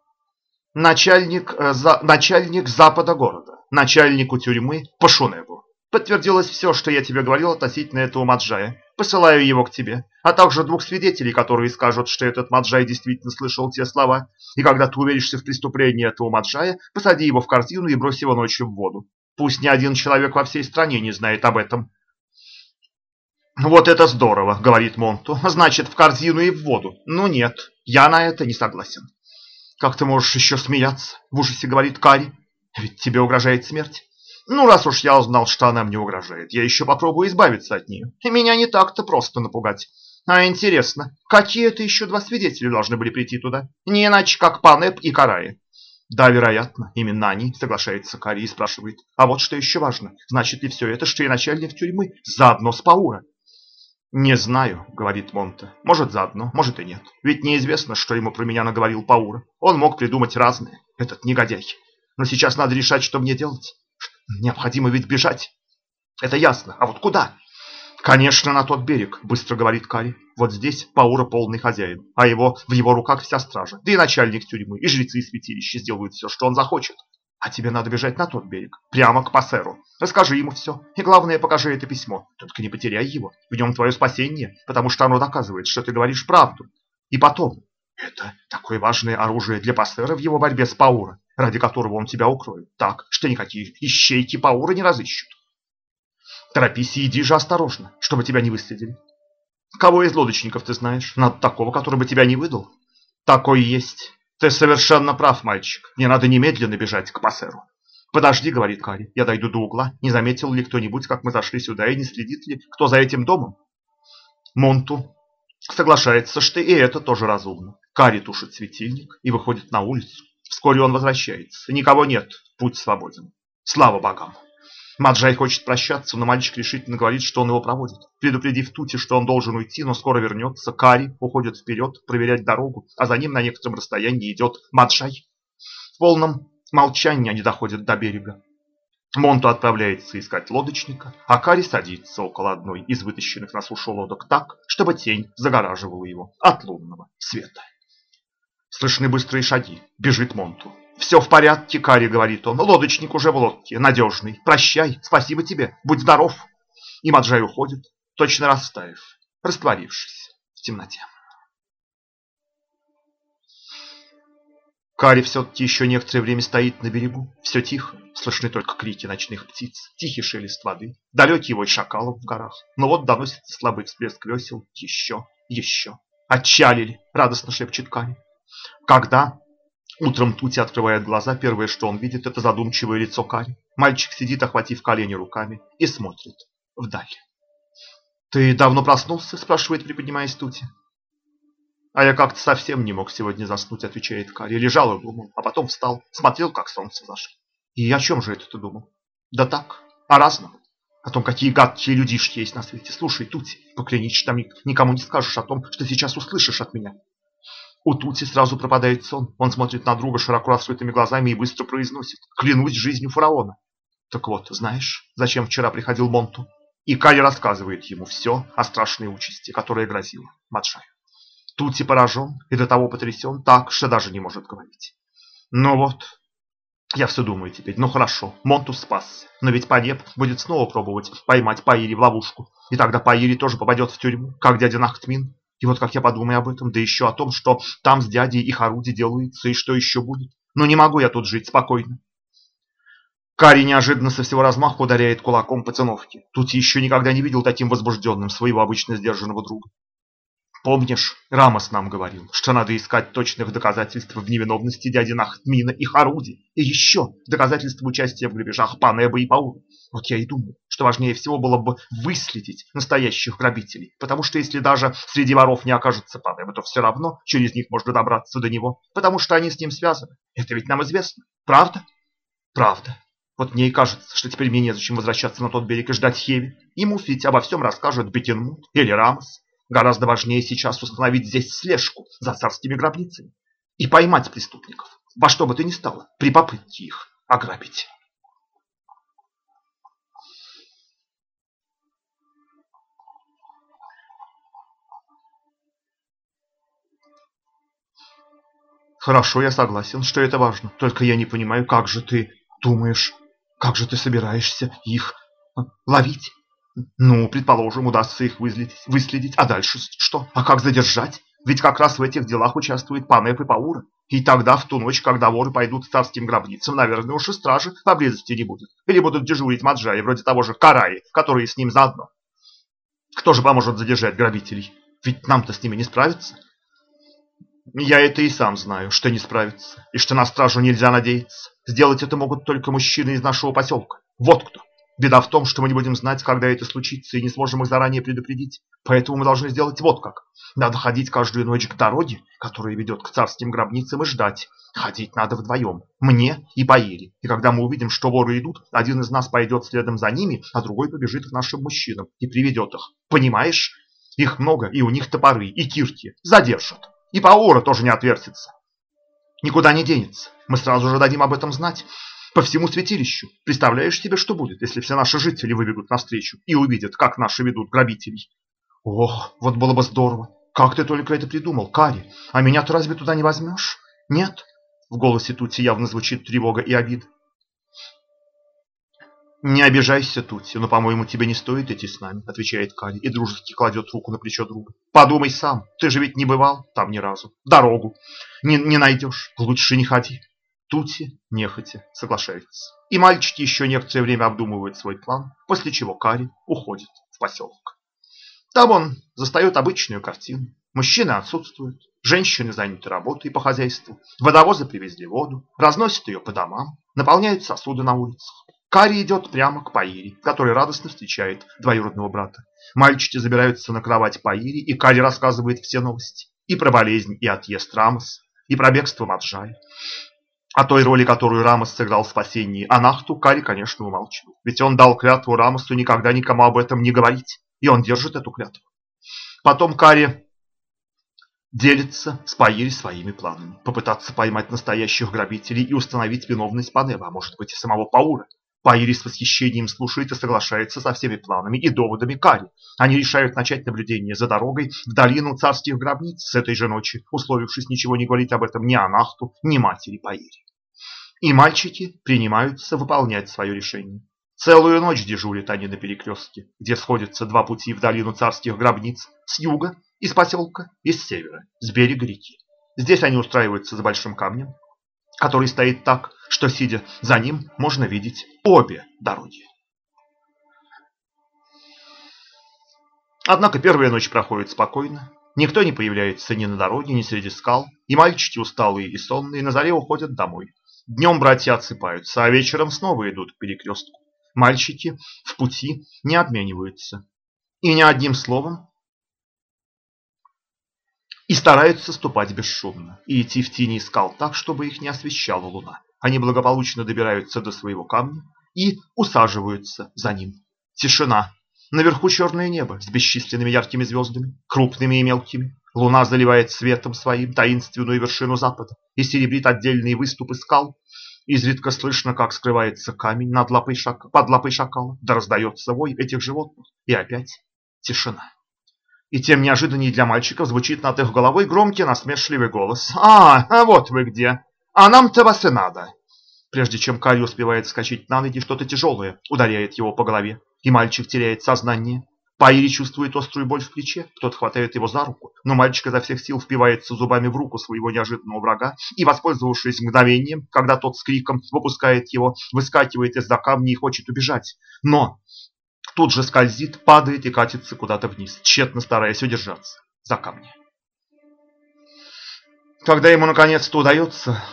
Начальник, э, за, начальник запада города начальнику тюрьмы Пашуневу. Подтвердилось все, что я тебе говорил относительно этого Маджая. Посылаю его к тебе, а также двух свидетелей, которые скажут, что этот Маджай действительно слышал те слова. И когда ты уверишься в преступлении этого Маджая, посади его в корзину и брось его ночью в воду. Пусть ни один человек во всей стране не знает об этом. «Вот это здорово», — говорит Монту. «Значит, в корзину и в воду». «Ну нет, я на это не согласен». «Как ты можешь еще смеяться?» — в ужасе говорит Кари. Ведь тебе угрожает смерть. Ну, раз уж я узнал, что она мне угрожает, я еще попробую избавиться от нее. Меня не так-то просто напугать. А интересно, какие это еще два свидетеля должны были прийти туда? Не иначе, как Панеп и Караи. Да, вероятно, именно они, соглашается Кари и спрашивает. А вот что еще важно, значит ли все это, что и начальник тюрьмы заодно с Паура? Не знаю, говорит Монта. Может заодно, может и нет. Ведь неизвестно, что ему про меня наговорил Паура. Он мог придумать разное, этот негодяй. Но сейчас надо решать, что мне делать. Необходимо ведь бежать. Это ясно. А вот куда? Конечно, на тот берег, быстро говорит Кари. Вот здесь Паура полный хозяин, а его в его руках вся стража. Да и начальник тюрьмы, и жрецы святилища сделают все, что он захочет. А тебе надо бежать на тот берег, прямо к Пассеру. Расскажи ему все. И главное, покажи это письмо. Только не потеряй его. В нем твое спасение, потому что оно доказывает, что ты говоришь правду. И потом, это такое важное оружие для Пассера в его борьбе с Паура ради которого он тебя укроет, так, что никакие ищейки Паура не разыщут. Торопись и иди же осторожно, чтобы тебя не выследили. Кого из лодочников ты знаешь? Надо такого, который бы тебя не выдал. Такой есть. Ты совершенно прав, мальчик. Мне надо немедленно бежать к пассеру. Подожди, говорит Кари, я дойду до угла. Не заметил ли кто-нибудь, как мы зашли сюда, и не следит ли кто за этим домом? Монту соглашается, что и это тоже разумно. Кари тушит светильник и выходит на улицу. Вскоре он возвращается. Никого нет, путь свободен. Слава богам! Маджай хочет прощаться, но мальчик решительно говорит, что он его проводит. Предупредив Тути, что он должен уйти, но скоро вернется, Кари уходит вперед проверять дорогу, а за ним на некотором расстоянии идет Маджай. В полном молчании они доходят до берега. Монту отправляется искать лодочника, а Кари садится около одной из вытащенных на сушу лодок так, чтобы тень загораживала его от лунного света. Слышны быстрые шаги. Бежит Монту. «Все в порядке, Кари», — говорит он. «Лодочник уже в лодке, надежный. Прощай, спасибо тебе, будь здоров». И Маджай уходит, точно растаяв, растворившись в темноте. Кари все-таки еще некоторое время стоит на берегу. Все тихо, слышны только крики ночных птиц, тихий шелест воды, далекий вой шакалов в горах. Но вот доносится слабый всплеск весел. Еще, еще. «Отчалили!» — радостно шепчет Кари. Когда утром Тути открывает глаза, первое, что он видит, это задумчивое лицо Кари. Мальчик сидит, охватив колени руками, и смотрит вдаль. «Ты давно проснулся?» – спрашивает, приподнимаясь Тути. «А я как-то совсем не мог сегодня заснуть», – отвечает Кари. Лежал и думал, а потом встал, смотрел, как солнце зашло. «И о чем же это ты думал?» «Да так, о разном. О том, какие гадкие людишки есть на свете. Слушай, Тути, поклянись, там никому не скажешь о том, что сейчас услышишь от меня. У Тути сразу пропадает сон. Он смотрит на друга широко раскрытыми глазами и быстро произносит. Клянусь жизнью фараона. Так вот, знаешь, зачем вчера приходил Монту? И Кали рассказывает ему все о страшной участи, которая грозила Маджаю. Тути поражен и до того потрясен так, что даже не может говорить. Ну вот, я все думаю теперь, ну хорошо, Монтус спасся, но ведь Панеп будет снова пробовать поймать Паири в ловушку, и тогда Паири тоже попадет в тюрьму, как дядя Нахтмин. И вот как я подумаю об этом, да еще о том, что там с дядей их орудие делается, и что еще будет. Но не могу я тут жить спокойно. Кари неожиданно со всего размаху ударяет кулаком по циновке. Тут еще никогда не видел таким возбужденным своего обычно сдержанного друга. Помнишь, Рамос нам говорил, что надо искать точных доказательств в невиновности дяди Нахтмина и Харуди, и еще доказательства участия в грабежах Панеба и Паура. Вот я и думаю, что важнее всего было бы выследить настоящих грабителей, потому что если даже среди воров не окажется Панеба, то все равно через них можно добраться до него, потому что они с ним связаны. Это ведь нам известно. Правда? Правда. Вот мне и кажется, что теперь мне незачем возвращаться на тот берег и ждать Хеви. Ему ведь обо всем расскажет Бетенмут или Рамос. Гораздо важнее сейчас установить здесь слежку за царскими гробницами и поймать преступников, во что бы то ни стало, при попытке их ограбить. Хорошо, я согласен, что это важно. Только я не понимаю, как же ты думаешь, как же ты собираешься их ловить? Ну, предположим, удастся их выследить, выследить. А дальше что? А как задержать? Ведь как раз в этих делах участвует Панеп и Паура. И тогда, в ту ночь, когда воры пойдут к царским гробницам, наверное, уж и стражи поблизости не будет. Или будут дежурить маджаи, вроде того же Караи, которые с ним заодно. Кто же поможет задержать грабителей? Ведь нам-то с ними не справиться. Я это и сам знаю, что не справиться, и что на стражу нельзя надеяться. Сделать это могут только мужчины из нашего поселка. Вот кто. Беда в том, что мы не будем знать, когда это случится, и не сможем их заранее предупредить. Поэтому мы должны сделать вот как. Надо ходить каждую ночь к дороге, которая ведет к царским гробницам, и ждать. Ходить надо вдвоем, мне и Паире. И когда мы увидим, что воры идут, один из нас пойдет следом за ними, а другой побежит к нашим мужчинам и приведет их. Понимаешь? Их много, и у них топоры, и кирки. Задержат. И Паора тоже не отвертится. Никуда не денется. Мы сразу же дадим об этом знать по всему святилищу. Представляешь себе, что будет, если все наши жители выбегут навстречу и увидят, как наши ведут грабителей? Ох, вот было бы здорово. Как ты только это придумал, Кари? А меня-то разве туда не возьмешь? Нет? В голосе Тути явно звучит тревога и обида. «Не обижайся, Тути, но, по-моему, тебе не стоит идти с нами», отвечает Кали и дружески кладет руку на плечо друга. «Подумай сам, ты же ведь не бывал там ни разу. Дорогу не, не найдешь, лучше не ходи». Тути нехотя соглашается. И мальчики еще некоторое время обдумывают свой план, после чего Кари уходит в поселок. Там он застает обычную картину. Мужчины отсутствуют, женщины заняты работой по хозяйству, водовозы привезли воду, разносят ее по домам, наполняют сосуды на улицах. Кари идет прямо к Паире, который радостно встречает двоюродного брата. Мальчики забираются на кровать Паири, и Кари рассказывает все новости. И про болезнь, и отъезд Рамос, и про бегство Маджая. О той роли, которую Рамос сыграл в спасении Анахту, Кари, конечно, умалчивает. Ведь он дал клятву Рамосу никогда никому об этом не говорить. И он держит эту клятву. Потом Кари делится с Паири своими планами. Попытаться поймать настоящих грабителей и установить виновность Панева, а может быть и самого Паура. Паири с восхищением слушает и соглашается со всеми планами и доводами Кари. Они решают начать наблюдение за дорогой в долину царских гробниц с этой же ночи, условившись ничего не говорить об этом ни Анахту, ни матери Паири. И мальчики принимаются выполнять свое решение. Целую ночь дежурят они на перекрестке, где сходятся два пути в долину царских гробниц с юга из поселка и с севера, с берега реки. Здесь они устраиваются за большим камнем, который стоит так, что, сидя за ним, можно видеть обе дороги. Однако первая ночь проходит спокойно. Никто не появляется ни на дороге, ни среди скал, и мальчики, усталые и сонные, на заре уходят домой. Днем братья отсыпаются, а вечером снова идут к перекрестку. Мальчики в пути не обмениваются. И ни одним словом и стараются ступать бесшумно и идти в тени скал так, чтобы их не освещала луна. Они благополучно добираются до своего камня и усаживаются за ним. Тишина. Наверху черное небо с бесчисленными яркими звездами, крупными и мелкими. Луна заливает светом своим таинственную вершину запада и серебрит отдельные выступы скал. Изредка слышно, как скрывается камень над лапой шак... под лапой шакала, да раздается вой этих животных. И опять тишина. И тем неожиданнее для мальчиков звучит над их головой громкий насмешливый голос. «А, а вот вы где! А нам-то вас и надо!» Прежде чем Карри успевает вскочить на ноги, что-то тяжелое ударяет его по голове, и мальчик теряет сознание. Пайри чувствует острую боль в плече, кто-то хватает его за руку, но мальчик изо всех сил впивается зубами в руку своего неожиданного врага и, воспользовавшись мгновением, когда тот с криком выпускает его, выскакивает из-за камня и хочет убежать. Но тут же скользит, падает и катится куда-то вниз, тщетно стараясь удержаться за камни. Когда ему наконец-то удается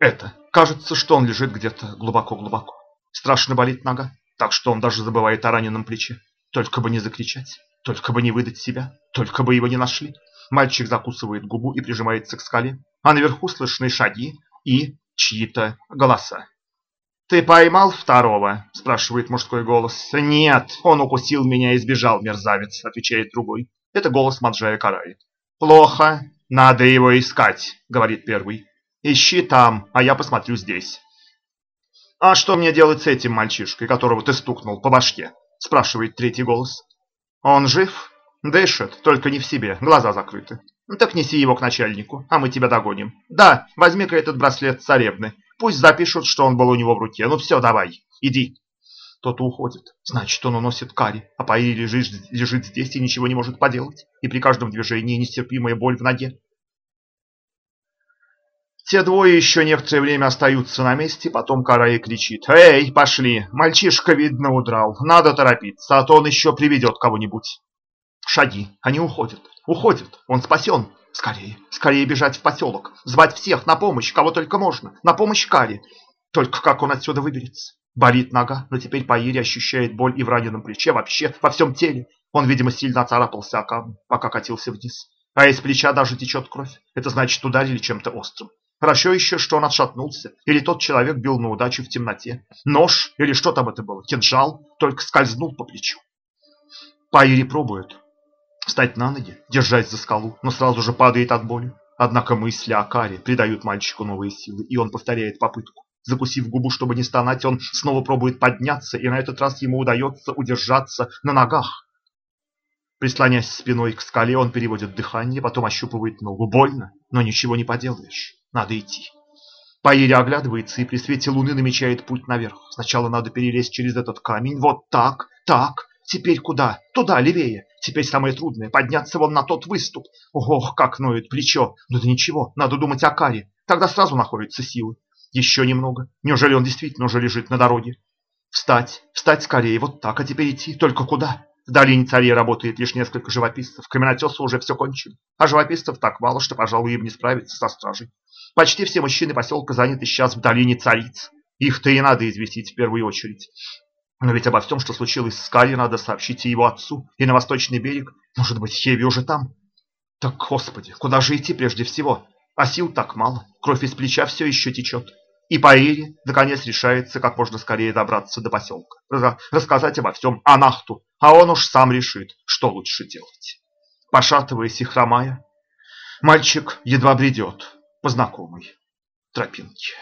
это, кажется, что он лежит где-то глубоко-глубоко. Страшно болит нога, так что он даже забывает о раненом плече. Только бы не закричать, только бы не выдать себя, только бы его не нашли. Мальчик закусывает губу и прижимается к скале, а наверху слышны шаги и чьи-то голоса. «Ты поймал второго?» – спрашивает мужской голос. «Нет, он укусил меня и сбежал, мерзавец», – отвечает другой. Это голос Маджая Караи. «Плохо, надо его искать», – говорит первый. «Ищи там, а я посмотрю здесь». «А что мне делать с этим мальчишкой, которого ты стукнул по башке?» – спрашивает третий голос. «Он жив? Дышит, только не в себе, глаза закрыты. Так неси его к начальнику, а мы тебя догоним. Да, возьми-ка этот браслет царевны, Пусть запишут, что он был у него в руке. Ну все, давай, иди. Тот уходит. Значит, он уносит Кари, а Паи лежит, лежит здесь и ничего не может поделать. И при каждом движении нестерпимая боль в ноге. Те двое еще некоторое время остаются на месте, потом Караи кричит. «Эй, пошли! Мальчишка, видно, удрал. Надо торопиться, а то он еще приведет кого-нибудь». Шаги. Они уходят. Уходят. Он спасен. Скорее, скорее бежать в поселок, звать всех на помощь, кого только можно, на помощь Каре. Только как он отсюда выберется? Болит нога, но теперь Паири ощущает боль и в раненом плече, вообще во всем теле. Он, видимо, сильно царапался пока катился вниз. А из плеча даже течет кровь. Это значит, ударили чем-то острым. Хорошо еще, что он отшатнулся, или тот человек бил на удачу в темноте. Нож, или что там это было, кинжал, только скользнул по плечу. Паири пробует, встать на ноги, держась за скалу, но сразу же падает от боли. Однако мысли о каре придают мальчику новые силы, и он повторяет попытку. Закусив губу, чтобы не стонать, он снова пробует подняться, и на этот раз ему удается удержаться на ногах. Прислонясь спиной к скале, он переводит дыхание, потом ощупывает ногу. Больно, но ничего не поделаешь. Надо идти. Паири оглядывается и при свете луны намечает путь наверх. Сначала надо перелезть через этот камень. Вот так, так. Теперь куда? Туда, левее. Теперь самое трудное – подняться вон на тот выступ. Ох, как ноет плечо. Ну да ничего, надо думать о каре. Тогда сразу находятся силы. Еще немного. Неужели он действительно уже лежит на дороге? Встать, встать скорее, вот так, а теперь идти. Только куда? В долине царей работает лишь несколько живописцев. Каменотесы уже все кончили. А живописцев так мало, что, пожалуй, им не справиться со стражей. Почти все мужчины поселка заняты сейчас в долине цариц. Их-то и надо известить в первую очередь. Но ведь обо всем, что случилось с Кали, надо сообщить и его отцу, и на восточный берег. Может быть, Хеви уже там? Так, господи, куда же идти прежде всего? А сил так мало. Кровь из плеча все еще течет. И Паири, наконец, решается как можно скорее добраться до поселка. Рассказать обо всем Анахту, а он уж сам решит, что лучше делать. Пошатываясь и хромая, мальчик едва бредет по знакомой тропинке.